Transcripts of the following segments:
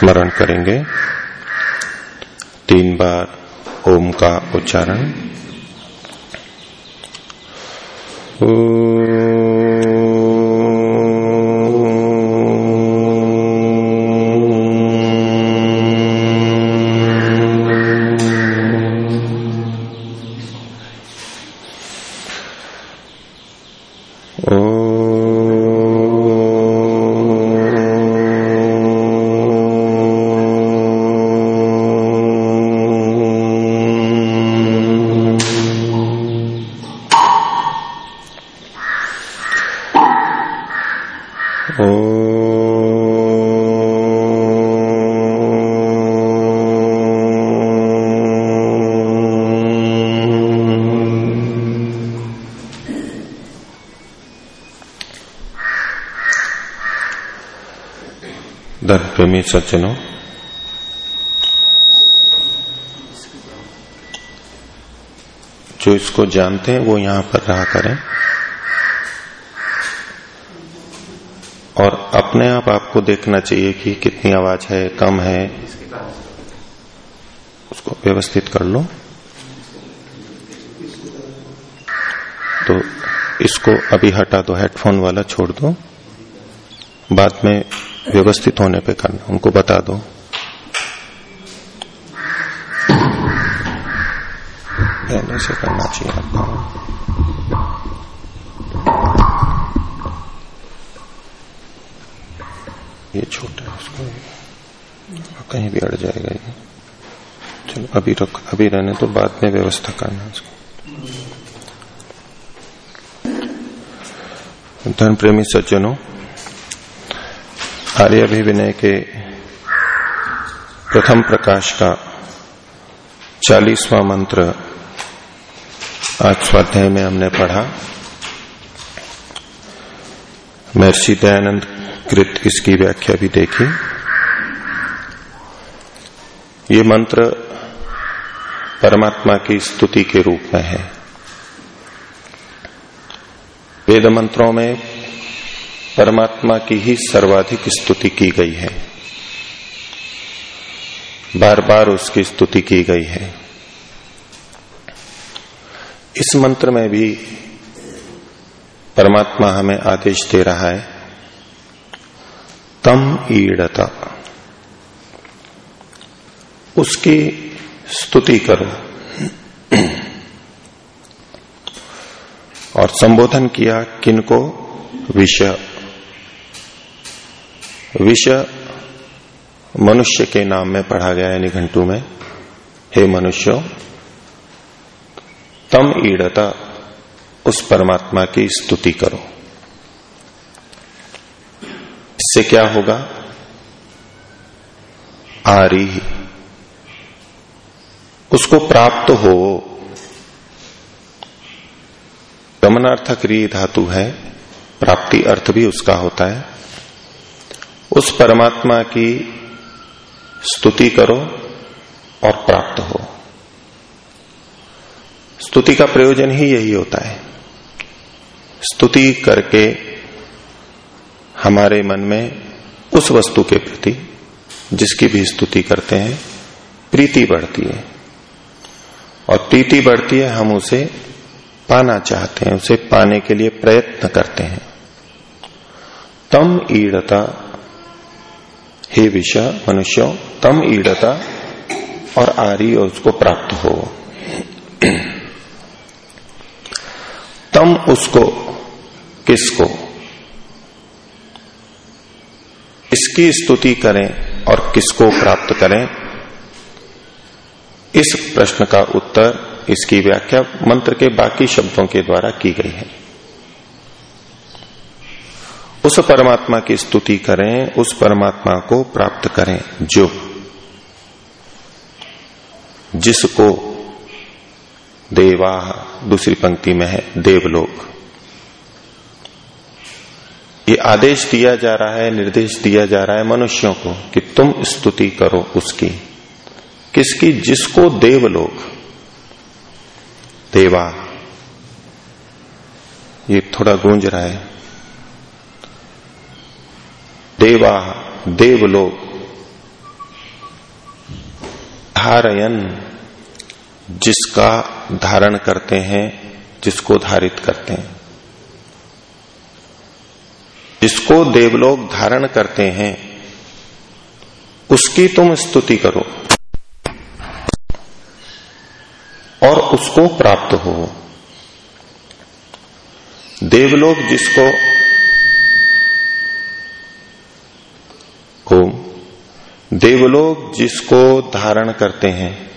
स्मरण करेंगे। तीन बार ओम का उच्चारण। प्रेमी सज्जनों जो इसको जानते हैं, वो यहाँ पर रहा करें। और अपने आप आपको देखना चाहिए कि कितनी आवाज़ है, कम है। उसको व्यवस्थित कर लो। तो इसको अभी हटा दो, हेडफोन वाला छोड़ दो। बाद में व्यवस्थित होने पे करना, उनको बता दो। पहले से करना चाहिए आपको। ये छोटा है उसको। कहीं भी अड़ जाएगा ये। चलो, अभी रख, अभी रहने तो बाद में व्यवस्था करना उसको। धन प्रेमी सज्जनों आर्य अभिविनय के प्रथम प्रकाश का चालीसवां मंत्र आज स्वाध्याय में हमने पढ़ा। महर्षि दयानंद कृत इसकी व्याख्या भी देखी। ये मंत्र परमात्मा की स्तुति के रूप में है। वेद मंत्रों में परमात्मा की ही सर्वाधिक स्तुति की गई है। बार बार उसकी स्तुति की गई है। इस मंत्र में भी परमात्मा हमें आदेश दे रहा है, तम ईड़ता। उसकी स्तुति करो। और संबोधन किया किनको? विषय। विषय मनुष्य के नाम में पढ़ा गया है निघंटू में। हे मनुष्य, तम ईड़ता, उस परमात्मा की स्तुति करो। इससे क्या होगा? आरी उसको प्राप्त हो। गमनार्थक री धातु है, प्राप्ति अर्थ भी उसका होता है। उस परमात्मा की स्तुति करो और प्राप्त हो। स्तुति का प्रयोजन ही यही होता है। स्तुति करके हमारे मन में उस वस्तु के प्रति जिसकी भी स्तुति करते हैं, प्रीति बढ़ती है। और प्रीति बढ़ती है, हम उसे पाना चाहते हैं, उसे पाने के लिए प्रयत्न करते हैं। तम ईड़ता हे विषय मनुष्य, तम ईड़ता और आरी और उसको प्राप्त हो। तम उसको, किसको? इसकी स्तुति करें और किसको प्राप्त करें? इस प्रश्न का उत्तर इसकी व्याख्या मंत्र के बाकी शब्दों के द्वारा की गई है। उस परमात्मा की स्तुति करें, उस परमात्मा को प्राप्त करें, जो जिसको देवा, दूसरी पंक्ति में है, देवलोक। ये आदेश दिया जा रहा है, निर्देश दिया जा रहा है मनुष्यों को कि तुम स्तुति करो उसकी। किसकी? जिसको देवलोक। देवा। ये थोड़ा गूंज रहा है। देवा, देवलोक, धारयन, जिसका धारण करते हैं, जिसको धारित करते हैं। जिसको देवलोक धारण करते हैं, उसकी तुम स्तुति करो और उसको प्राप्त हो। देवलोक जिसको ओम देवलोग जिसको धारण करते हैं।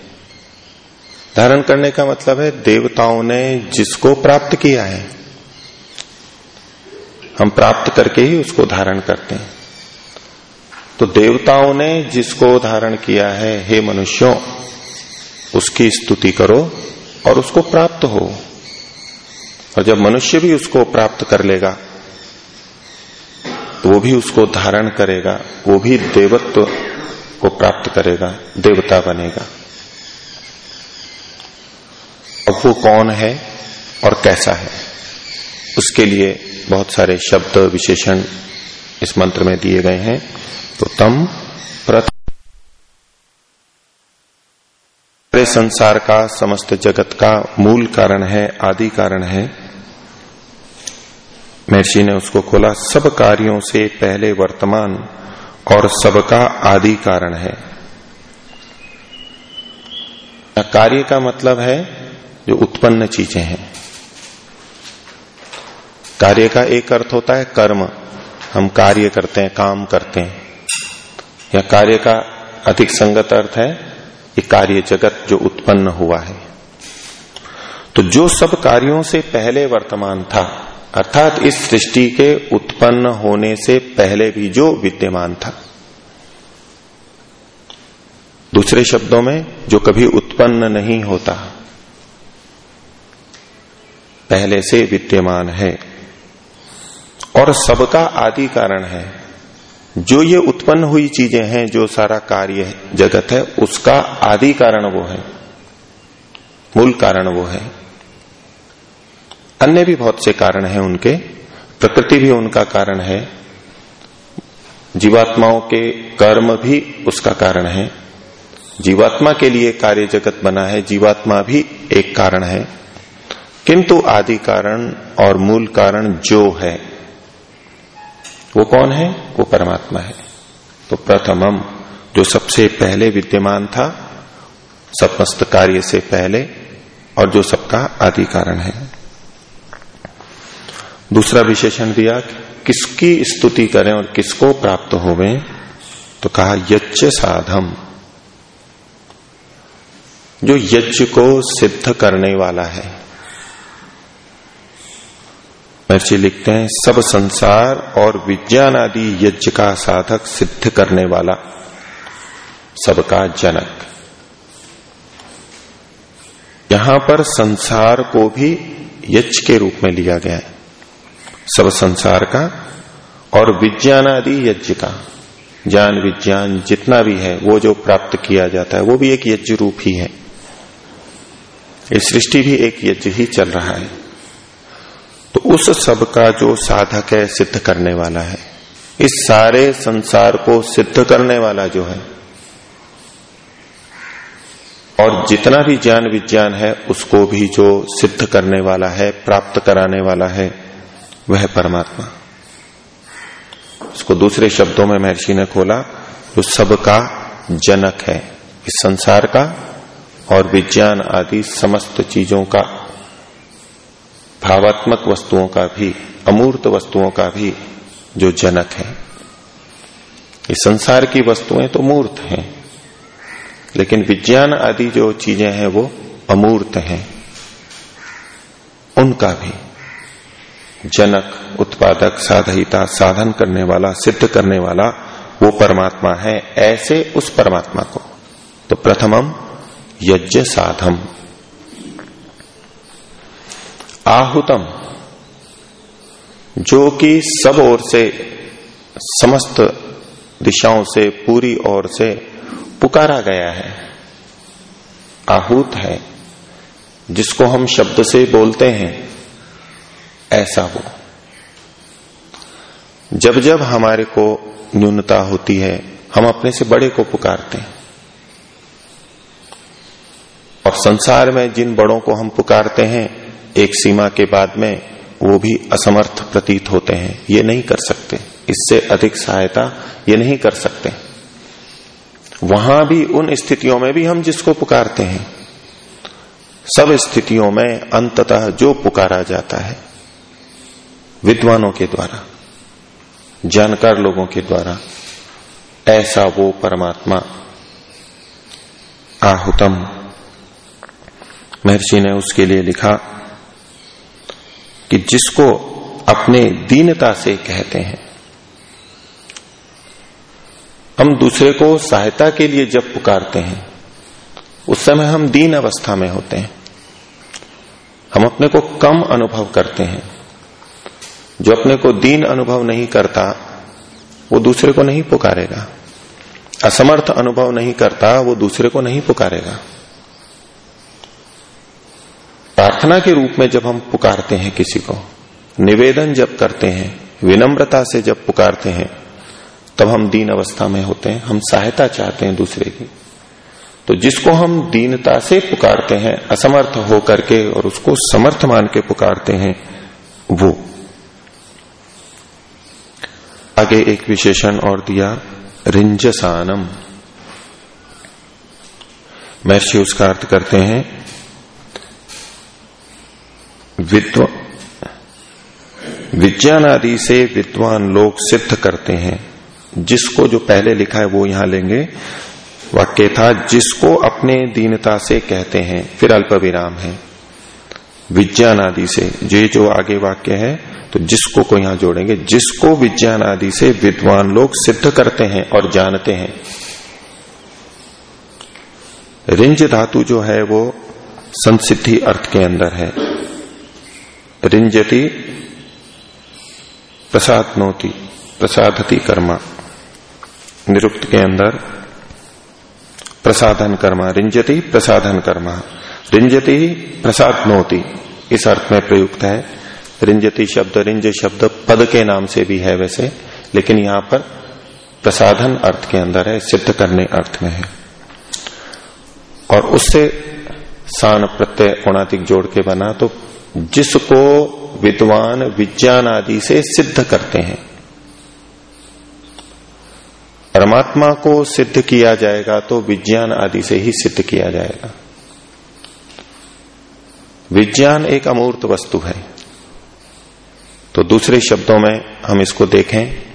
धारण करने का मतलब है देवताओं ने जिसको प्राप्त किया है, हम प्राप्त करके ही उसको धारण करते हैं। तो देवताओं ने जिसको धारण किया है, हे मनुष्यों, उसकी स्तुति करो और उसको प्राप्त हो। और जब मनुष्य भी उसको प्राप्त कर लेगा वो भी उसको धारण करेगा, वो भी देवत्व को प्राप्त करेगा, देवता बनेगा। अब वो कौन है और कैसा है? उसके लिए बहुत सारे शब्द विशेषण इस मंत्र में दिए गए हैं। तो तम प्रथम संसार का, समस्त जगत का मूल कारण है, आदि कारण है। महर्षि ने उसको खोला, सब कार्यों से पहले वर्तमान और सबका आदि कारण है। कार्य का मतलब है जो उत्पन्न चीज़ें हैं। कार्य का एक अर्थ होता है कर्म। हम कार्य करते हैं, काम करते हैं। या कार्य का अधिक संगत अर्थ है ये कार्य जगत जो उत्पन्न हुआ है। तो जो सब कार्यों से पहले वर्तमान था अर्थात इस सृष्टि के उत्पन्न होने से पहले भी जो विद्यमान था। दूसरे शब्दों में, जो कभी उत्पन्न नहीं होता, पहले से विद्यमान है। और सबका आदि कारण है। जो ये उत्पन्न हुई चीज़ें हैं, जो सारा कार्य जगत है, उसका आदि कारण वो है। मूल कारण वो है। अन्य भी बहुत से कारण हैं उनके, प्रकृति भी उनका कारण है, जीवात्माओं के कर्म भी उसका कारण है, जीवात्मा के लिए कार्य जगत बना है, जीवात्मा भी एक कारण है, किंतु आदि कारण और मूल कारण जो है, वो कौन है? वो परमात्मा है। तो प्रथमम, जो सबसे पहले विद्यमान था, समस्त कार्य से पहले, और जो सबका आदि कारण है। दूसरा विशेषण दिया कि किसकी स्तुति करें और किसको प्राप्त होवे तो कहा, यज्ञ साधम। जो यज्ञ को सिद्ध करने वाला है। महर्षि लिखते हैं, सब संसार और विज्ञान आदि यज्ञ का साधक सिद्ध करने वाला, सबका जनक। यहाँ पर संसार को भी यज्ञ के रूप में लिया गया है। सब संसार का और विज्ञान आदि यज्ञ का। ज्ञान विज्ञान जितना भी है, वो जो प्राप्त किया जाता है, वो भी एक यज्ञ रूप ही है। ये सृष्टि भी एक यज्ञ ही चल रहा है। तो उस सब का जो साधक है, सिद्ध करने वाला है। इस सारे संसार को सिद्ध करने वाला जो है, और जितना भी ज्ञान विज्ञान है, उसको भी जो सिद्ध करने वाला है, प्राप्त कराने वाला है वह परमात्मा। इसको दूसरे शब्दों में महर्षि ने खोला जो सबका जनक है। इस संसार का और विज्ञान आदि समस्त चीज़ों का, भावात्मक वस्तुओं का भी, अमूर्त वस्तुओं का भी जो जनक है। इस संसार की वस्तुएँ तो मूर्त हैं, लेकिन विज्ञान आदि जो चीज़ें हैं वो अमूर्त हैं। उनका भी। जनक, उत्पादक साधयिता साधन करने वाला, सिद्ध करने वाला वो परमात्मा है, ऐसे उस परमात्मा को। तो प्रथमम यज्ञ साधम। आहुतम, जो कि सब ओर से, समस्त दिशाओं से, पूरी ओर से पुकारा गया है। आहूत है, जिसको हम शब्द से बोलते हैं। ऐसा हो। जब जब हमारे को न्यूनता होती है, हम अपने से बड़े को पुकारते हैं। और संसार में जिन बड़ों को हम पुकारते हैं, एक सीमा के बाद में वो भी असमर्थ प्रतीत होते हैं। ये नहीं कर सकते। इससे अधिक सहायता ये नहीं कर सकते। वहाँ भी उन स्थितियों में भी हम जिसको पुकारते हैं, सब स्थितियों में अंततः जो पुकारा जाता है विद्वानों के द्वारा, जानकार लोगों के द्वारा, ऐसा वो परमात्मा, आहुतम। महर्षि ने उसके लिए लिखा कि जिसको अपने दीनता से कहते हैं, हम दूसरे को सहायता के लिए जब पुकारते हैं, उस समय हम दीन अवस्था में होते हैं। हम अपने को कम अनुभव करते हैं। जो अपने को दीन अनुभव नहीं करता, वो दूसरे को नहीं पुकारेगा। असमर्थ अनुभव नहीं करता, वो दूसरे को नहीं पुकारेगा। प्रार्थना के रूप में जब हम पुकारते हैं किसी को, निवेदन जब करते हैं, विनम्रता से जब पुकारते हैं, तब हम दीन अवस्था में होते हैं, हम सहायता चाहते हैं दूसरे की। तो जिसको हम दीनता से पुकारते हैं, असमर्थ हो करके और उसको समर्थ मान के पुकारते हैं, वो। आगे एक विशेषण और दिया, रिंजसानम। महर्षि उसका अर्थ करते हैं, विद्व विज्ञान आदि से विद्वान लोग सिद्ध करते हैं। जिसको जो पहले लिखा है वो यहाँ लेंगे। वाक्य था, जिसको अपने दीनता से कहते हैं, फिर अल्प विराम है। विज्ञान आदि से। ये जो आगे वाक्य है तो जिसको को यहाँ जोड़ेंगे, जिसको विज्ञान आदि से विद्वान लोग सिद्ध करते हैं और जानते हैं। रिंज धातु जो है, वो संसिद्धि अर्थ के अंदर है। रिंजति प्रसाद नोती प्रसादति कर्मा। निरुक्त के अंदर प्रसाधन कर्मा, रिंजति प्रसाधन कर्मा। रिंजति प्रसाद नोती इस अर्थ में प्रयुक्त है। रिंजति शब्द, रिंज शब्द पद के नाम से भी है वैसे, लेकिन यहाँ पर प्रसाधन अर्थ के अंदर है, सिद्ध करने अर्थ में है। और उससे सान प्रत्यय औणातिक जोड़ के बना तो जिसको विद्वान, विज्ञान आदि से सिद्ध करते हैं, परमात्मा को सिद्ध किया जाएगा तो विज्ञान आदि से ही सिद्ध किया जाएगा। विज्ञान एक अमूर्त वस्तु है। तो दूसरे शब्दों में हम इसको देखें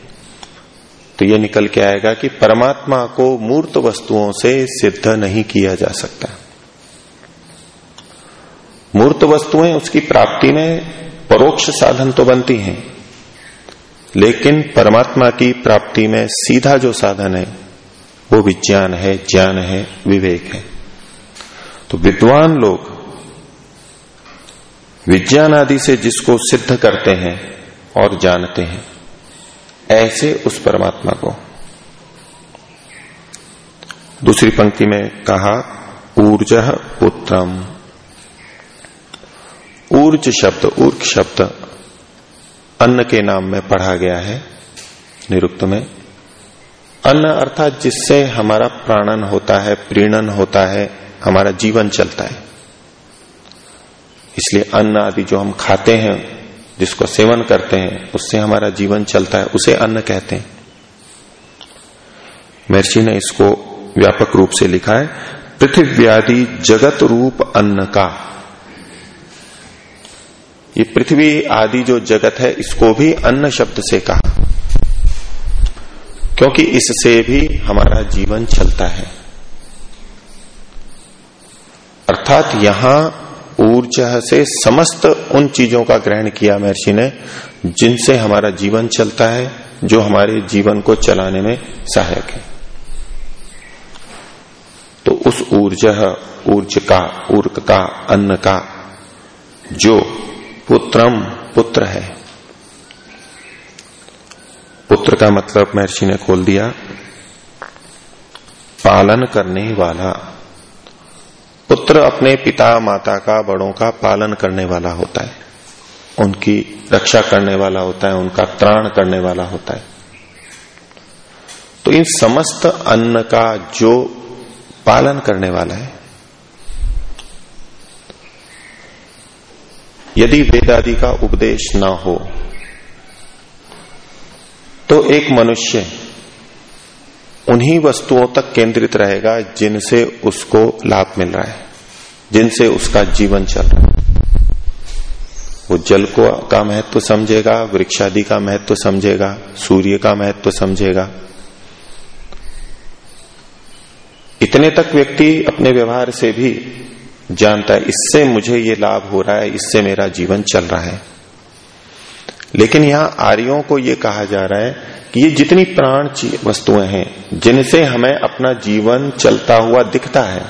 तो ये निकल के आएगा कि परमात्मा को मूर्त वस्तुओं से सिद्ध नहीं किया जा सकता। मूर्त वस्तुएँ उसकी प्राप्ति में परोक्ष साधन तो बनती हैं, लेकिन परमात्मा की प्राप्ति में सीधा जो साधन है, वो विज्ञान है, ज्ञान है, विवेक है। तो विद्वान लोग विज्ञान आदि से जिसको सिद्ध करते हैं और जानते हैं, ऐसे उस परमात्मा को। दूसरी पंक्ति में कहा, ऊर्ज पुत्रम। ऊर्ज शब्द ऊर्क शब्द अन्न के नाम में पढ़ा गया है, निरुक्त में। अन्न अर्थात जिससे हमारा प्राणन होता है, प्रीणन होता है, हमारा जीवन चलता है। इसलिए अन्न आदि जो हम खाते हैं, जिसको सेवन करते हैं, उससे हमारा जीवन चलता है, उसे अन्न कहते हैं। महर्षि ने इसको व्यापक रूप से लिखा है, पृथ्व्यादि जगत रूप अन्न का। ये पृथ्वी आदि जो जगत है, इसको भी अन्न शब्द से कहा। क्योंकि इससे भी हमारा जीवन चलता है। अर्थात यहाँ ऊर्जा से समस्त उन चीज़ों का ग्रहण किया महर्षि ने, जिनसे हमारा जीवन चलता है, जो हमारे जीवन को चलाने में सहायक है। तो उस ऊर्जा ऊर्ज का ऊर्क का अन्न का जो पुत्रम पुत्र है। पुत्र का मतलब महर्षि ने खोल दिया, पालन करने वाला पुत्र अपने पिता, माता का, बड़ों का पालन करने वाला होता है। उनकी रक्षा करने वाला होता है, उनका त्राण करने वाला होता है। तो इन समस्त अन्न का जो पालन करने वाला है, यदि वेदादि का उपदेश ना हो तो एक मनुष्य उन्हीं वस्तुओं तक केंद्रित रहेगा जिनसे उसको लाभ मिल रहा है, जिनसे उसका जीवन चल रहा है। वो जल को का महत्व तो समझेगा, वृक्षादि का महत्व तो समझेगा, सूर्य का महत्व तो समझेगा। इतने तक व्यक्ति अपने व्यवहार से भी जानता है, इससे मुझे ये लाभ हो रहा है, इससे मेरा जीवन चल रहा है। लेकिन यहाँ आर्यों को ये कहा जा रहा है ये जितनी प्राण वस्तुएँ हैं, जिनसे हमें अपना जीवन चलता हुआ दिखता है,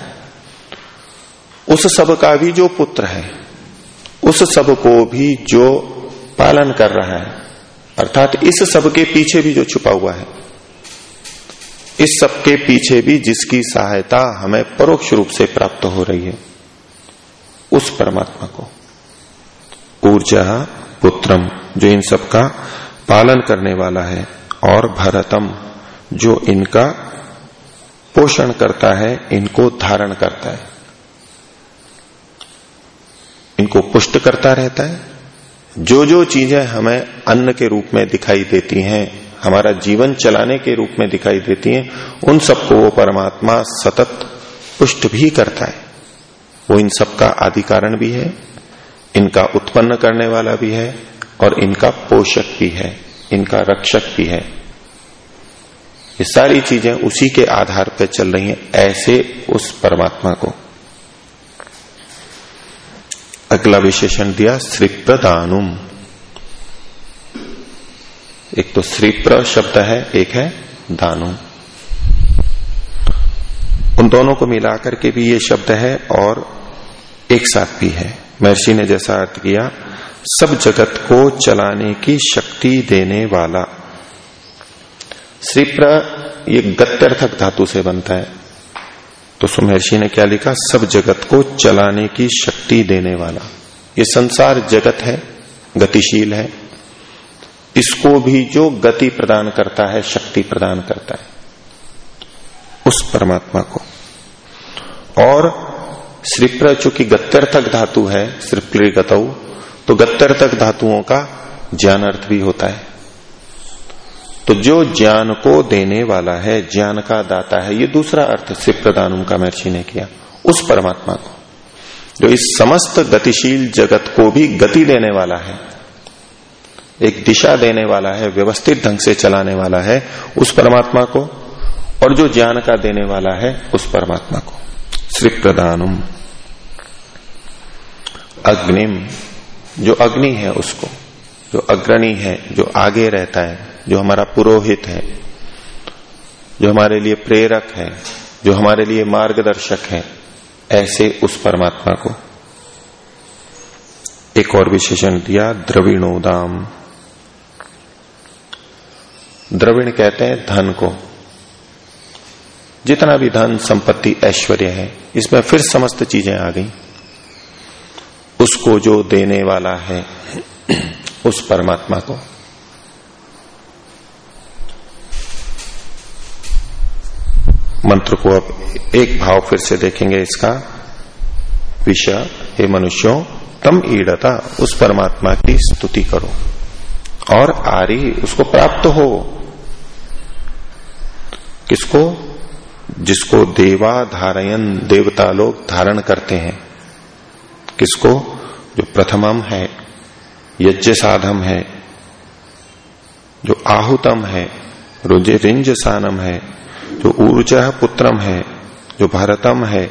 उस सब का भी जो पुत्र है, उस सबको भी जो पालन कर रहा है, अर्थात इस सब के पीछे भी जो छुपा हुआ है, इस सब के पीछे भी जिसकी सहायता हमें परोक्ष रूप से प्राप्त हो रही है, उस परमात्मा को। ऊर्जा पुत्रम, जो इन सब का पालन करने वाला है और भरतम, जो इनका पोषण करता है, इनको धारण करता है। इनको पुष्ट करता रहता है। जो जो चीज़ें हमें अन्न के रूप में दिखाई देती हैं, हमारा जीवन चलाने के रूप में दिखाई देती हैं, उन सबको वो परमात्मा सतत पुष्ट भी करता है। वो इन सबका आदि कारण भी है, इनका उत्पन्न करने वाला भी है, और इनका पोषक भी है। इनका रक्षक भी है। ये सारी चीज़ें उसी के आधार पर चल रही हैं, ऐसे उस परमात्मा को। अगला विशेषण दिया, श्रीप्रदानुम। एक तो श्रीप्र शब्द है, एक है दानु उन दोनों को मिलाकर के भी ये शब्द है और एक साथ भी है। महर्षि ने जैसा अर्थ किया, सब जगत को चलाने की शक्ति देने वाला। श्रीप्र ये गत्यर्थक धातु से बनता है। तो सुमहर्षि ने क्या लिखा? सब जगत को चलाने की शक्ति देने वाला। ये संसार जगत है, गतिशील है। इसको भी जो गति प्रदान करता है, शक्ति प्रदान करता है। उस परमात्मा को। और श्रीप्र चूँकि गत्यर्थक धातु है श्रीप्री गतऊ तो गत्यर्थक धातुओं का ज्ञान अर्थ भी होता है। तो जो ज्ञान को देने वाला है, ज्ञान का दाता है, ये दूसरा अर्थ से प्रदान का महर्षि ने किया, उस परमात्मा को। जो इस समस्त गतिशील जगत को भी गति देने वाला है, एक दिशा देने वाला है, व्यवस्थित ढंग से चलाने वाला है, उस परमात्मा को, और जो ज्ञान का देने वाला है, उस परमात्मा को। श्री प्रदानुम। अग्निम, जो अग्नि है उसको जो अग्रणी है, जो आगे रहता है, जो हमारा पुरोहित है, जो हमारे लिए प्रेरक है, जो हमारे लिए मार्गदर्शक है, ऐसे उस परमात्मा को। एक और विशेषण दिया द्रविणोदाम द्रविण कहते हैं धन को। जितना भी धन, संपत्ति, ऐश्वर्य है, इसमें फिर समस्त चीज़ें आ गई। उसको जो देने वाला है उस परमात्मा को। मंत्र को अब एक भाव फिर से देखेंगे इसका। विषय, हे मनुष्यों, तम ईड़ता, उस परमात्मा की स्तुति करो। और आरी, उसको प्राप्त हो। किसको? जिसको देवा धारयन देवता लोग धारण करते हैं। किसको? जो प्रथमम है। यज्ञ साधम है, जो आहुतम है रुजे रिंज सानम है, जो ऊर्जा पुत्रम है, जो भरतम है,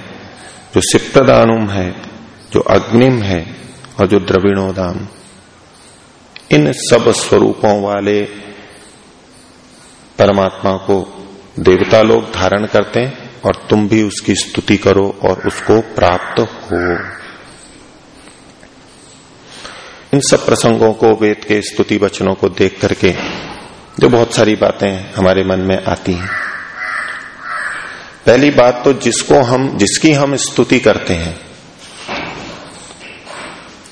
जो सिप्तदानुम है, जो अग्निम है, और जो द्रविणोदान। इन सब स्वरूपों वाले परमात्मा को देवता लोग धारण करते हैं और तुम भी उसकी स्तुति करो और उसको प्राप्त हो। इन सब प्रसंगों को, वेद के स्तुति वचनों को देख करके जो बहुत सारी बातें हमारे मन में आती हैं। पहली बात तो जिसको हम, जिसकी हम स्तुति करते हैं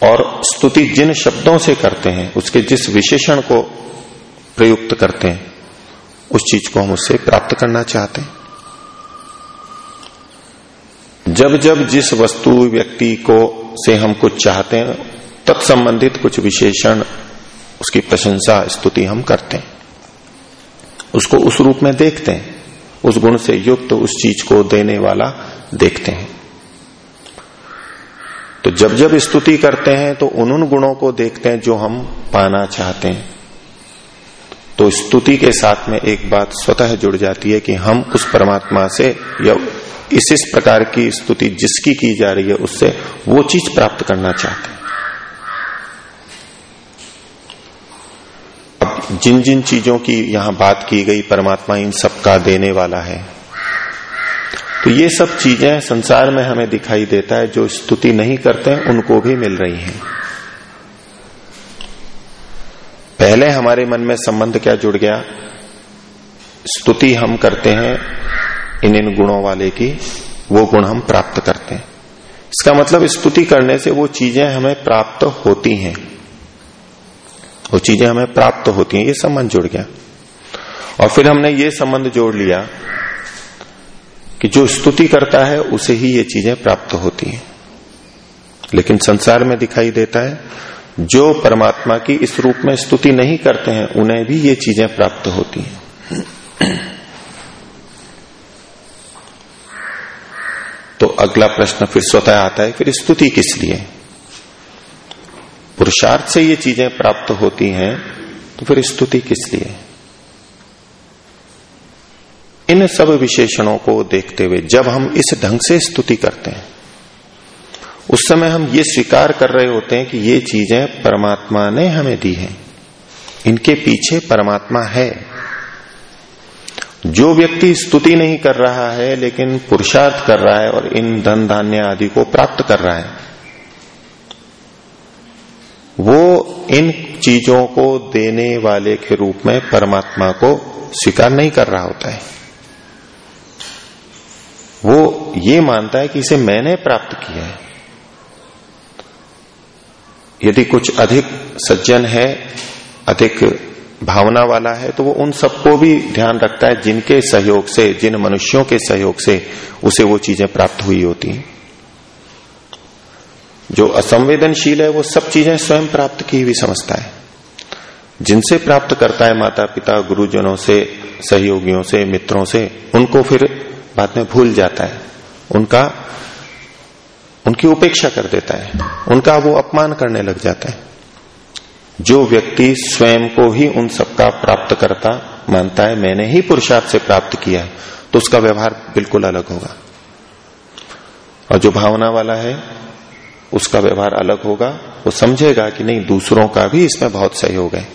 और स्तुति जिन शब्दों से करते हैं, उसके जिस विशेषण को प्रयुक्त करते हैं, उस चीज़ को हम उससे प्राप्त करना चाहते हैं। जब जब जिस वस्तु, व्यक्ति को से हम कुछ चाहते हैं तत्संबंधित कुछ विशेषण, उसकी प्रशंसा, स्तुति हम करते हैं। उसको उस रूप में देखते हैं। उस गुण से युक्त तो उस चीज़ को देने वाला देखते हैं। तो जब जब स्तुति करते हैं तो उन उन गुणों को देखते हैं जो हम पाना चाहते हैं। तो स्तुति के साथ में एक बात स्वतः जुड़ जाती है कि हम उस परमात्मा से या इस इस प्रकार की स्तुति जिसकी की जा रही है, उससे वो चीज़ प्राप्त करना चाहते हैं अब जिन जिन चीज़ों की यहाँ बात की गई, परमात्मा इन सबका देने वाला है। तो ये सब चीज़ें संसार में हमें दिखाई देता है, जो स्तुति नहीं करते हैं उनको भी मिल रही हैं। पहले हमारे मन में संबंध क्या जुड़ गया? स्तुति हम करते हैं इन इन गुणों वाले की, वो गुण हम प्राप्त करते हैं। इसका मतलब स्तुति करने से वो चीज़ें हमें प्राप्त होती हैं। वो चीज़ें हमें प्राप्त होती हैं, ये संबंध जुड़ गया। और फिर हमने ये संबंध जोड़ लिया कि जो स्तुति करता है, उसे ही ये चीज़ें प्राप्त होती हैं। लेकिन संसार में दिखाई देता है, जो परमात्मा की इस रूप में स्तुति नहीं करते हैं, उन्हें भी ये चीज़ें प्राप्त होती हैं। तो अगला प्रश्न फिर स्वतः आता है, फिर स्तुति किस लिए? पुरुषार्थ से ये चीज़ें प्राप्त होती हैं तो फिर स्तुति किस लिए? इन सब विशेषणों को देखते हुए जब हम इस ढंग से स्तुति करते हैं, उस समय हम ये स्वीकार कर रहे होते हैं कि ये चीज़ें परमात्मा ने हमें दी हैं। इनके पीछे परमात्मा है। जो व्यक्ति स्तुति नहीं कर रहा है, लेकिन पुरुषार्थ कर रहा है और इन धन धान्य आदि को प्राप्त कर रहा है वो इन चीज़ों को देने वाले के रूप में परमात्मा को स्वीकार नहीं कर रहा होता है। वो ये मानता है कि इसे मैंने प्राप्त किया है। यदि कुछ अधिक सज्जन है, अधिक भावना वाला है तो वो उन सबको भी ध्यान रखता है जिनके सहयोग से, जिन मनुष्यों के सहयोग से उसे वो चीज़ें प्राप्त हुई होती हैं। जो असंवेदनशील है, वो सब चीज़ें स्वयं प्राप्त की हुई समझता है। जिनसे प्राप्त करता है माता पिता गुरुजनों से, सहयोगियों से, मित्रों से, उनको फिर बाद में भूल जाता है। उनका, उनकी उपेक्षा कर देता है। उनका वो अपमान करने लग जाता है। जो व्यक्ति स्वयं को ही उन सबका प्राप्त करता, मानता है, मैंने ही पुरुषार्थ से प्राप्त किया तो उसका व्यवहार बिल्कुल अलग होगा। और जो भावना वाला है उसका व्यवहार अलग होगा, वो समझेगा कि नहीं, दूसरों का भी इसमें बहुत सहयोग है।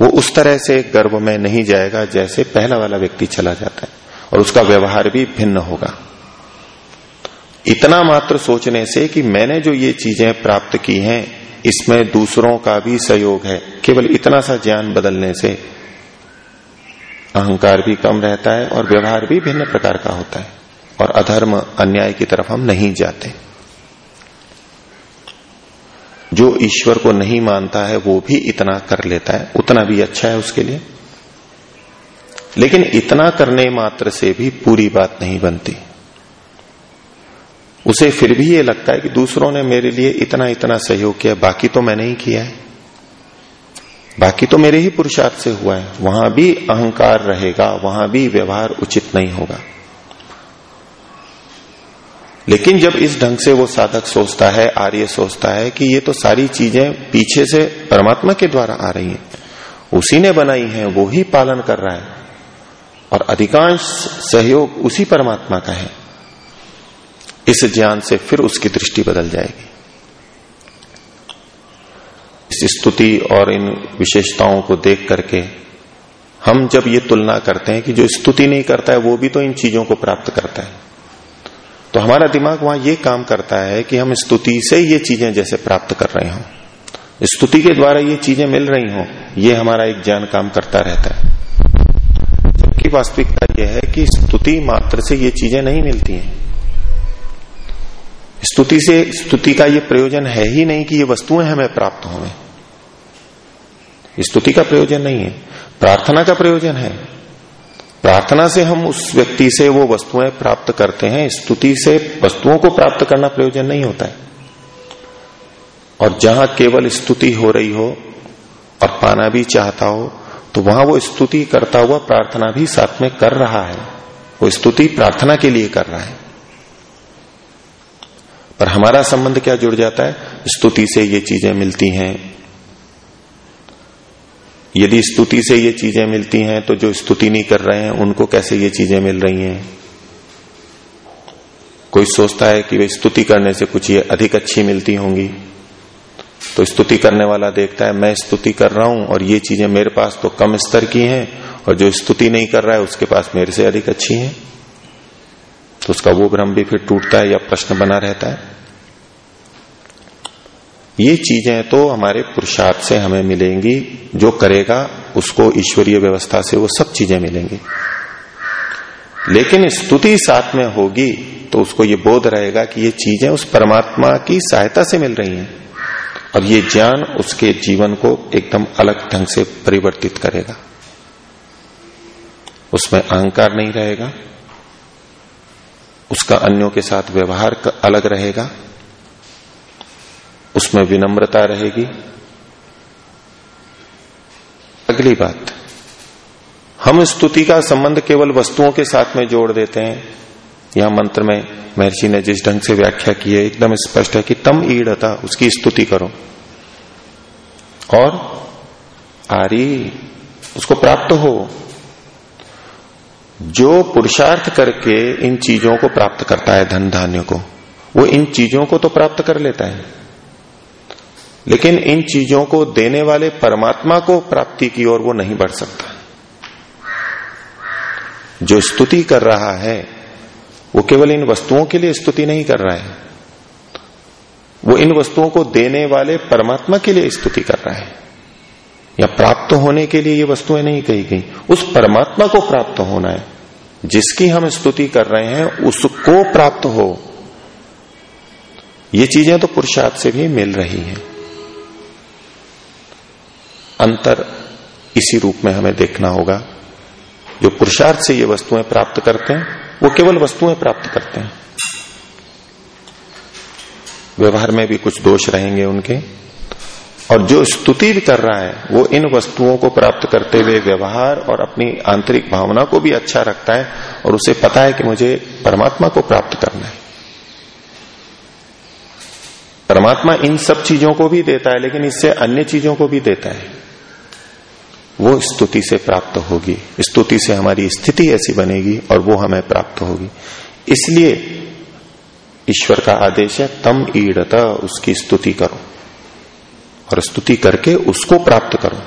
वो उस तरह से गर्भ में नहीं जाएगा जैसे पहला वाला व्यक्ति चला जाता है, और उसका व्यवहार भी भिन्न होगा। इतना मात्र सोचने से कि मैंने जो ये चीज़ें प्राप्त की हैं, इसमें दूसरों का भी सहयोग है। केवल इतना सा ज्ञान बदलने से अहंकार भी कम रहता है और व्यवहार भी भिन्न प्रकार का होता है, और अधर्म अन्याय की तरफ़ हम नहीं जाते। जो ईश्वर को नहीं मानता है, वो भी इतना कर लेता है। उतना भी अच्छा है उसके लिए। लेकिन इतना करने मात्र से भी पूरी बात नहीं बनती। उसे फिर भी ये लगता है कि दूसरों ने मेरे लिए इतना इतना सहयोग किया, बाकी तो मैंने ही किया है। बाकी तो मेरे ही पुरुषार्थ से हुआ है। वहाँ भी अहंकार रहेगा, वहाँ भी व्यवहार उचित नहीं होगा। लेकिन जब इस ढंग से वो साधक सोचता है, आर्य सोचता है कि ये तो सारी चीज़ें पीछे से परमात्मा के द्वारा आ रही हैं, उसी ने बनाई हैं, वो ही पालन कर रहा है, और अधिकांश सहयोग उसी परमात्मा का है, इस ज्ञान से फिर उसकी दृष्टि बदल जाएगी। इस स्तुति और इन विशेषताओं को देख करके हम जब ये तुलना करते हैं कि जो स्तुति नहीं करता है, वो भी तो इन चीज़ों को प्राप्त करता है। तो हमारा दिमाग वहाँ ये काम करता है कि हम स्तुति से ये चीज़ें जैसे प्राप्त कर रहे हो। स्तुति के द्वारा ये चीज़ें मिल रही हो, ये हमारा एक ज्ञान काम करता रहता है। जबकि वास्तविकता यह है कि स्तुति मात्र से ये चीज़ें नहीं मिलती हैं। स्तुति से, स्तुति का ये प्रयोजन है ही नहीं कि ये वस्तुएँ हमें प्राप्त हों। स्तुति का प्रयोजन नहीं है, प्रार्थना का प्रयोजन है। प्रार्थना से हम उस व्यक्ति से वो वस्तुएँ प्राप्त करते हैं, स्तुति से वस्तुओं को प्राप्त करना प्रयोजन नहीं होता है। और जहाँ केवल स्तुति हो रही हो और पाना भी चाहता हो तो वहाँ वो स्तुति करता हुआ प्रार्थना भी साथ में कर रहा है। वो स्तुति प्रार्थना के लिए कर रहा है। पर हमारा संबंध क्या जुड़ जाता है? स्तुति से ये चीज़ें मिलती हैं यदि स्तुति से ये चीज़ें मिलती हैं तो जो स्तुति नहीं कर रहे हैं, उनको कैसे ये चीज़ें मिल रही हैं? कोई सोचता है कि वे स्तुति करने से कुछ ये अधिक अच्छी मिलती होंगी? तो स्तुति करने वाला देखता है, मैं स्तुति कर रहा हूँ और ये चीज़ें मेरे पास तो कम स्तर की हैं, और जो स्तुति नहीं कर रहा है, उसके पास मेरे से अधिक अच्छी है। तो उसका वो भ्रम भी फिर टूटता है या प्रश्न बना रहता है। ये चीज़ें तो हमारे पुरुषार्थ से हमें मिलेंगी, जो करेगा, उसको ईश्वरीय व्यवस्था से वो सब चीज़ें मिलेंगी। लेकिन स्तुति साथ में होगी तो उसको ये बोध रहेगा कि ये चीज़ें उस परमात्मा की सहायता से मिल रही हैं। और ये ज्ञान उसके जीवन को एकदम अलग ढंग से परिवर्तित करेगा। उसमें अहंकार नहीं रहेगा। उसका अन्यों के साथ व्यवहार अलग रहेगा। उसमें विनम्रता रहेगी। अगली बात। हम स्तुति का संबंध केवल वस्तुओं के साथ में जोड़ देते हैं। यहाँ मंत्र में महर्षि ने जिस ढंग से व्याख्या की है, एकदम स्पष्ट है कि तम ईड़ता, उसकी स्तुति करो। और आरी, उसको प्राप्त हो। जो पुरुषार्थ करके इन चीज़ों को प्राप्त करता है, धन धान्य को, वो इन चीज़ों को तो प्राप्त कर लेता है। लेकिन इन चीज़ों को देने वाले परमात्मा को प्राप्ति की ओर वो नहीं बढ़ सकता। जो स्तुति कर रहा है, वो केवल इन वस्तुओं के लिए स्तुति नहीं कर रहा है। वो इन वस्तुओं को देने वाले परमात्मा के लिए स्तुति कर रहा है। या प्राप्त होने के लिए ये वस्तुएँ नहीं कही गई। उस परमात्मा को प्राप्त होना है। जिसकी हम स्तुति कर रहे हैं, उसको प्राप्त हो। ये चीज़ें तो पुरुषार्थ से भी मिल रही हैं। अंतर इसी रूप में हमें देखना होगा। जो पुरुषार्थ से ये वस्तुएँ प्राप्त करते हैं, वो केवल वस्तुएँ प्राप्त करते हैं। व्यवहार में भी कुछ दोष रहेंगे उनके। और जो स्तुति भी कर रहा है, वो इन वस्तुओं को प्राप्त करते हुए व्यवहार और अपनी आंतरिक भावना को भी अच्छा रखता है और उसे पता है कि मुझे परमात्मा को प्राप्त करना है। परमात्मा इन सब चीज़ों को भी देता है, लेकिन इससे अन्य चीज़ों को भी देता है। वो स्तुति से प्राप्त होगी, स्तुति से हमारी स्थिति ऐसी बनेगी और वो हमें प्राप्त होगी। इसलिए ईश्वर का आदेश है, तम ईड़ता, उसकी स्तुति करो। और स्तुति करके उसको प्राप्त करो।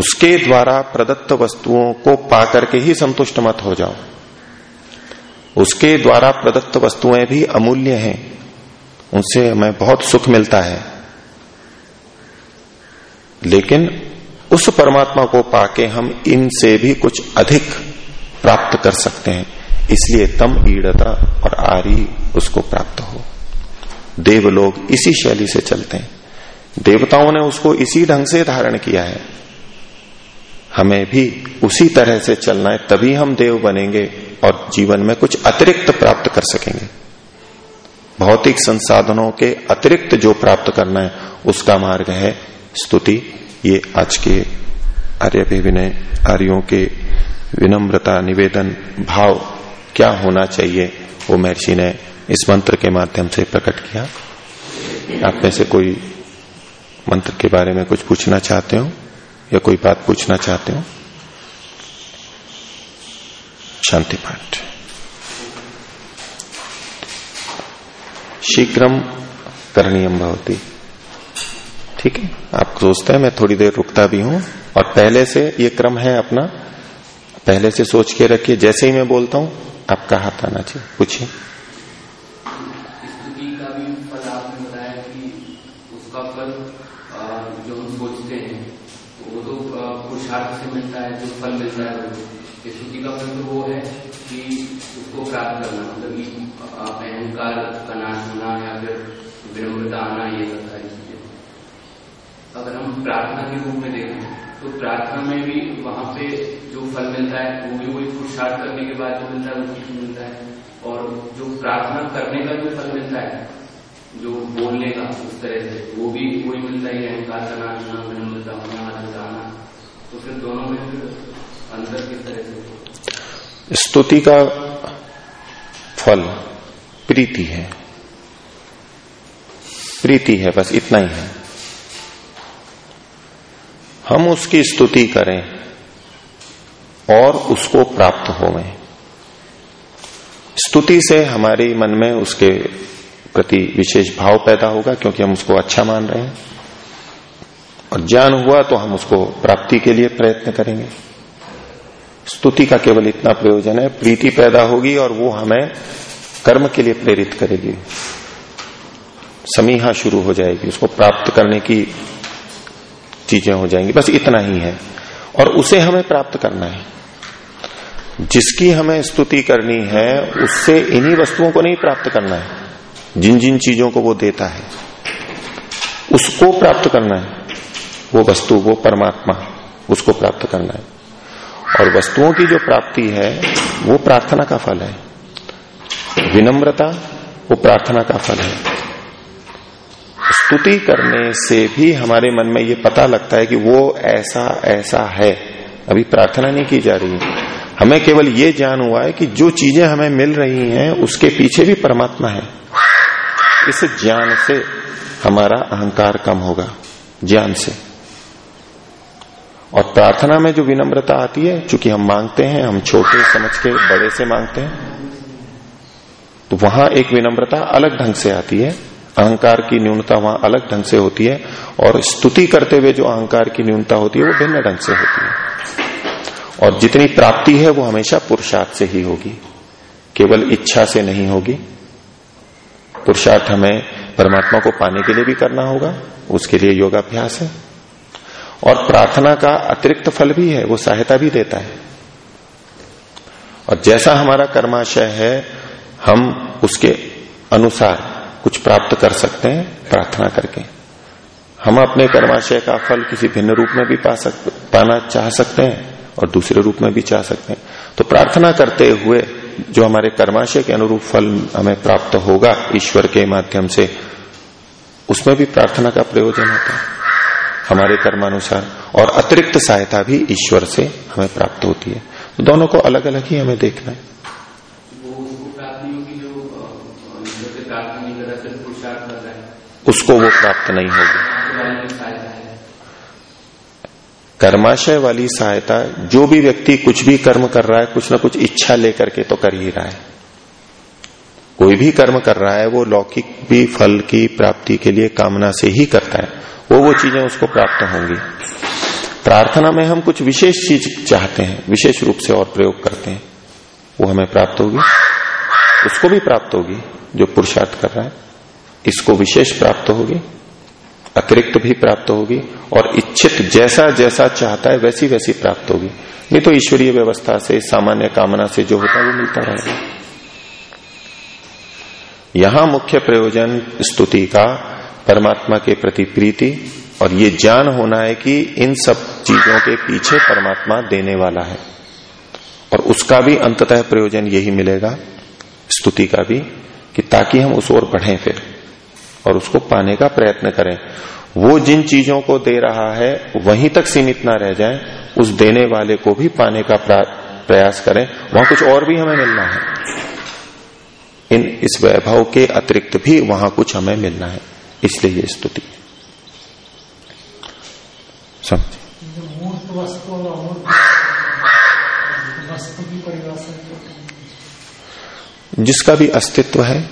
उसके द्वारा प्रदत्त वस्तुओं को पा करके ही संतुष्ट मत हो जाओ। उसके द्वारा प्रदत्त वस्तुएँ भी अमूल्य हैं। उनसे हमें बहुत सुख मिलता है। लेकिन उस परमात्मा को पाके हम इनसे भी कुछ अधिक प्राप्त कर सकते हैं। इसलिए तम ईड़ता और आरी उसको प्राप्त हो। देव लोग इसी शैली से चलते हैं। देवताओं ने उसको इसी ढंग से धारण किया है। हमें भी उसी तरह से चलना है, तभी हम देव बनेंगे और जीवन में कुछ अतिरिक्त प्राप्त कर सकेंगे। भौतिक संसाधनों के अतिरिक्त जो प्राप्त करना है, उसका मार्ग है स्तुति। ये आज के आर्य विनय, आर्यों के विनम्रता, निवेदन, भाव, क्या होना चाहिए, वो महर्षि ने इस मंत्र के माध्यम से प्रकट किया। आप में से कोई मंत्र के बारे में कुछ पूछना चाहते हो, या कोई बात पूछना चाहते हो? शांति पाठ। शीघ्रम करणीयम भवती। ठीक है? आप सोचते हैं, मैं थोड़ी देर रुकता भी हूँ, और पहले से ये क्रम है अपना, पहले से सोच के रखिए, जैसे ही मैं बोलता हूँ, आपका हाथ आना चाहिए। पूछिए। फल मिलता है का फल तो वो है कि उसको प्राप्त करना मतलब अहंकार का या फिर विनम्रता आना ये सब सारी चीज़ें। अगर हम प्रार्थना के रूप में देखें तो प्रार्थना में भी वहाँ पे जो फल मिलता है, वो भी वही पुरुषार्थ करने के बाद जो मिलता है, वो मिलता है। और जो प्रार्थना करने का जो फल मिलता है, जो बोलने का, उस तरह से, वो भी कोई मिलता ही अहंकार का नाश होना विनम्रता होना आदर आना तो फिर दोनों में फिर अंतर किस तरह से स्तुति का फल, प्रीति है। प्रीति है, बस इतना ही है। हम उसकी स्तुति करें और उसको प्राप्त होवे। स्तुति से हमारे मन में उसके प्रति विशेष भाव पैदा होगा, क्योंकि हम उसको अच्छा मान रहे हैं। और ज्ञान हुआ तो हम उसको प्राप्ति के लिए प्रयत्न करेंगे। स्तुति का केवल इतना प्रयोजन है, प्रीति पैदा होगी और वो हमें कर्म के लिए प्रेरित करेगी। समीहा शुरू हो जाएगी, उसको प्राप्त करने की चीज़ें हो जाएँगी। बस इतना ही है। और उसे हमें प्राप्त करना है। जिसकी हमें स्तुति करनी है, उससे इन्हीं वस्तुओं को नहीं प्राप्त करना है। जिन जिन चीज़ों को वो देता है, उसको प्राप्त करना है। वो वस्तु, वो परमात्मा, उसको प्राप्त करना है। और वस्तुओं की जो प्राप्ति है, वो प्रार्थना का फल है। विनम्रता, वो प्रार्थना का फल है। स्तुति करने से भी हमारे मन में ये पता लगता है कि वो ऐसा ऐसा है। अभी प्रार्थना नहीं की जा रही है। हमें केवल ये ज्ञान हुआ है कि जो चीज़ें हमें मिल रही हैं, उसके पीछे भी परमात्मा है। इस ज्ञान से हमारा अहंकार कम होगा, ज्ञान से। और प्रार्थना में जो विनम्रता आती है, चूँकि हम मांगते हैं, हम छोटे समझ के बड़े से मांगते हैं तो वहाँ एक विनम्रता अलग ढंग से आती है। अहंकार की न्यूनता वहाँ अलग ढंग से होती है और स्तुति करते हुए जो अहंकार की न्यूनता होती है वो भिन्न ढंग से होती है। और जितनी प्राप्ति है वो हमेशा पुरुषार्थ से ही होगी। केवल इच्छा से नहीं होगी। पुरुषार्थ हमें परमात्मा को पाने के लिए भी करना होगा, उसके लिए योगाभ्यास है। और प्रार्थना का अतिरिक्त फल भी है, वो सहायता भी देता है। और जैसा हमारा कर्माशय है, हम उसके अनुसार कुछ प्राप्त कर सकते हैं, प्रार्थना करके। हम अपने कर्माशय का फल किसी भिन्न रूप में भी पा सकते पाना चाह सकते हैं और दूसरे रूप में भी चाह सकते हैं। तो प्रार्थना करते हुए जो हमारे कर्माशय के अनुरूप फल हमें प्राप्त होगा ईश्वर के माध्यम से, उसमें भी प्रार्थना का प्रयोजन होता है। हमारे कर्मानुसार और अतिरिक्त सहायता भी ईश्वर से हमें प्राप्त होती है। तो दोनों को अलग अलग ही हमें देखना है। उसको वो प्राप्त नहीं होगी। कर्माशय वाली सहायता जो भी व्यक्ति कुछ भी कर्म कर रहा है कुछ ना कुछ इच्छा लेकर के तो कर ही रहा है। कोई भी कर्म कर रहा है वो लौकिक भी फल की प्राप्ति के लिए कामना से ही करता है। वो वो चीज़ें उसको प्राप्त होंगी। प्रार्थना में हम कुछ विशेष चीज़ चाहते हैं विशेष रूप से और प्रयोग करते हैं। वो हमें प्राप्त होगी। उसको भी प्राप्त होगी। जो पुरुषार्थ कर रहा है, इसको विशेष प्राप्त होगी, अतिरिक्त भी प्राप्त होगी, और इच्छित जैसा जैसा चाहता है, वैसी वैसी प्राप्त होगी। नहीं तो ईश्वरीय व्यवस्था से, सामान्य कामना से जो होता है, वो मिलता रहेगा। यहाँ मुख्य प्रयोजन स्तुति का, परमात्मा के प्रति प्रीति, और ये ज्ञान होना है कि इन सब चीज़ों के पीछे परमात्मा देने वाला है। और उसका भी अंततः प्रयोजन यही मिलेगा, स्तुति का भी। कि ताकि हम उस ओर बढ़ें फिर और उसको पाने का प्रयत्न करें। वो जिन चीज़ों को दे रहा है, वहीं तक सीमित ना रह जाए, उस देने वाले को भी पाने का प्रयास करें। वहाँ कुछ और भी हमें मिलना है। इन, इस वैभव के अतिरिक्त भी वहाँ कुछ हमें मिलना है। इसलिए ये स्तुति। समझे? जिसका भी अस्तित्व है,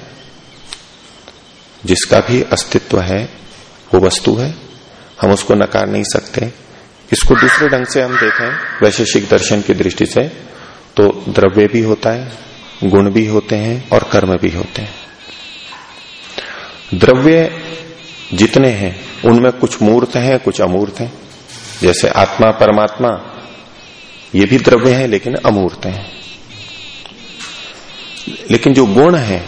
जिसका भी अस्तित्व है, वो वस्तु है। हम उसको नकार नहीं सकते। इसको दूसरे ढंग से हम देखें, वैशेषिक दर्शन की दृष्टि से तो द्रव्य भी होता है, गुण भी होते हैं और कर्म भी होते हैं। द्रव्य जितने हैं, उनमें कुछ मूर्त हैं, कुछ अमूर्त हैं। जैसे आत्मा, परमात्मा, ये भी द्रव्य हैं, लेकिन अमूर्त हैं। लेकिन जो गुण है,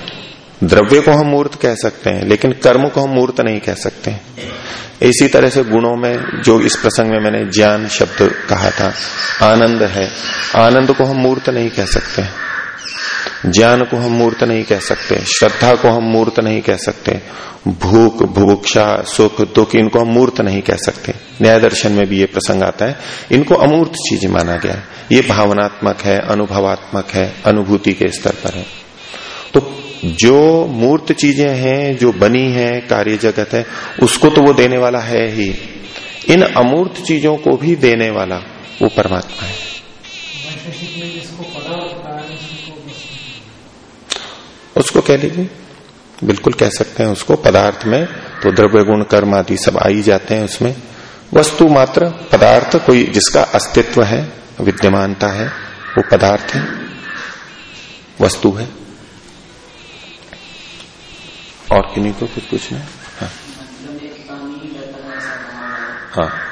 द्रव्य को हम मूर्त कह सकते हैं, लेकिन कर्म को हम मूर्त नहीं कह सकते इसी तरह से गुणों में, जो इस प्रसंग में मैंने ज्ञान शब्द कहा था, आनंद है। आनंद को हम मूर्त नहीं कह सकते ज्ञान को हम मूर्त नहीं कह सकते, श्रद्धा को हम मूर्त नहीं कह सकते, भूख भुभुक्षा सुख, दुख, इनको हम मूर्त नहीं कह सकते। न्याय दर्शन में भी ये प्रसंग आता है। इनको अमूर्त चीज़ माना गया है। ये भावनात्मक है, अनुभवात्मक है, अनुभूति के स्तर पर है। तो जो मूर्त चीज़ें हैं, जो बनी है, कार्य जगत है, उसको तो वो देने वाला है ही। इन अमूर्त चीज़ों को भी देने वाला वो परमात्मा है। उसको कह लीजिए। बिल्कुल कह सकते हैं उसको, पदार्थ में तो द्रव्य गुण, कर्म आदि सब आ ही जाते हैं उसमें। वस्तु मात्र, पदार्थ कोई जिसका अस्तित्व है, विद्यमानता है, वो पदार्थ है, वस्तु है। और किन्हीं को कुछ पूछना है? हाँ।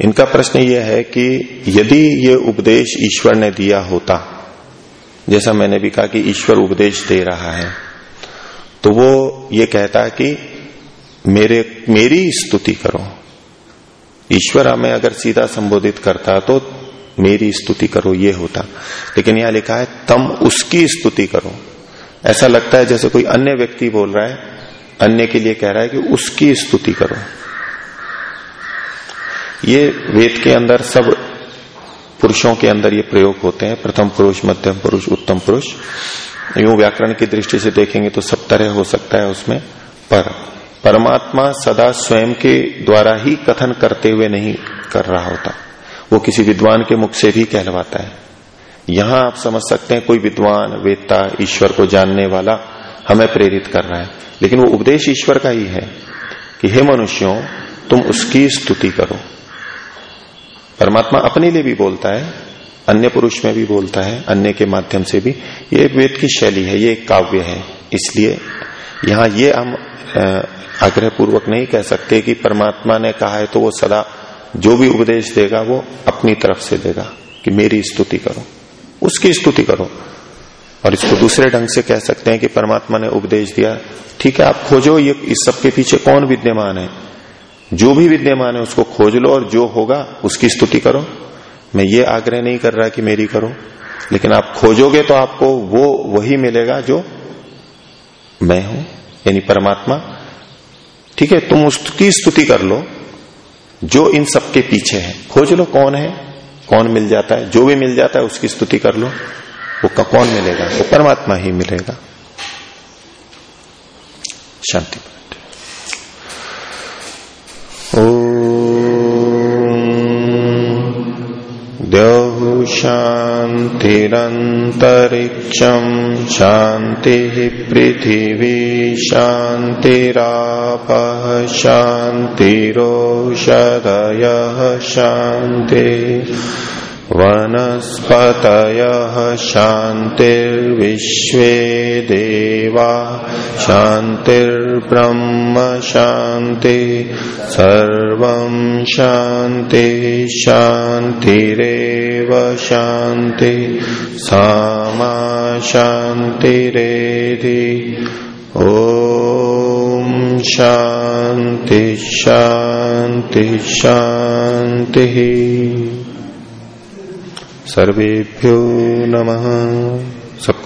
इनका प्रश्न यह है कि यदि ये उपदेश ईश्वर ने दिया होता, जैसा मैंने भी कहा कि ईश्वर उपदेश दे रहा है तो वो ये कहता कि मेरे, मेरी स्तुति करो। ईश्वर हमें अगर सीधा संबोधित करता तो मेरी स्तुति करो, ये होता। लेकिन यहाँ लिखा है, तम उसकी स्तुति करो। ऐसा लगता है जैसे कोई अन्य व्यक्ति बोल रहा है, अन्य के लिए कह रहा है कि उसकी स्तुति करो। ये वेद के अंदर सब पुरुषों के अंदर ये प्रयोग होते हैं। प्रथम पुरुष, मध्यम पुरुष, उत्तम पुरुष। यूँ व्याकरण की दृष्टि से देखेंगे तो सब तरह हो सकता है उसमें। पर, परमात्मा सदा स्वयं के द्वारा ही कथन करते हुए नहीं कर रहा होता। वो किसी विद्वान के मुख से भी कहलवाता है। यहाँ आप समझ सकते हैं, कोई विद्वान वेदता ईश्वर को जानने वाला हमें प्रेरित कर रहा है। लेकिन वो उपदेश ईश्वर का ही है कि, हे मनुष्यों, तुम उसकी स्तुति करो। परमात्मा अपने लिए भी बोलता है, अन्य पुरुष में भी बोलता है, अन्य के माध्यम से भी। ये वेद की शैली है, ये एक काव्य है। इसलिए यहाँ ये हम आग्रह पूर्वक नहीं कह सकते कि परमात्मा ने कहा है तो वो सदा जो भी उपदेश देगा वो अपनी तरफ़ से देगा कि मेरी स्तुति करो। उसकी स्तुति करो। और इसको दूसरे ढंग से कह सकते हैं कि परमात्मा ने उपदेश दिया, ठीक है, आप खोजो, ये इस सब के पीछे कौन विद्यमान है? जो भी विद्यमान है उसको खोज लो और जो होगा उसकी स्तुति करो। मैं ये आग्रह नहीं कर रहा कि मेरी करो, लेकिन आप खोजोगे तो आपको वो वही मिलेगा जो मैं हूँ, यानी परमात्मा। ठीक है, तुम उसकी स्तुति कर लो, जो इन सबके पीछे है। खोज लो कौन है, कौन मिल जाता है, जो भी मिल जाता है उसकी स्तुति कर लो। वो कौन मिलेगा? वो परमात्मा ही मिलेगा। शांति। द्यौः शान्तिरन्तरिक्षम् शान्तिः पृथिवी शान्तिरापः शान्तिरोषधयः शान्ति वनस्पतयः शान्तिर्विश्वे देवा, शान्तिर्ब्रह्म शान्ति, सर्वं शान्ति, शान्तिरेव शान्ति, सामा शान्तिरेधि, ॐ शान्ति शान्ति, शान्तिः। सर्वेभ्यो नमः। सबको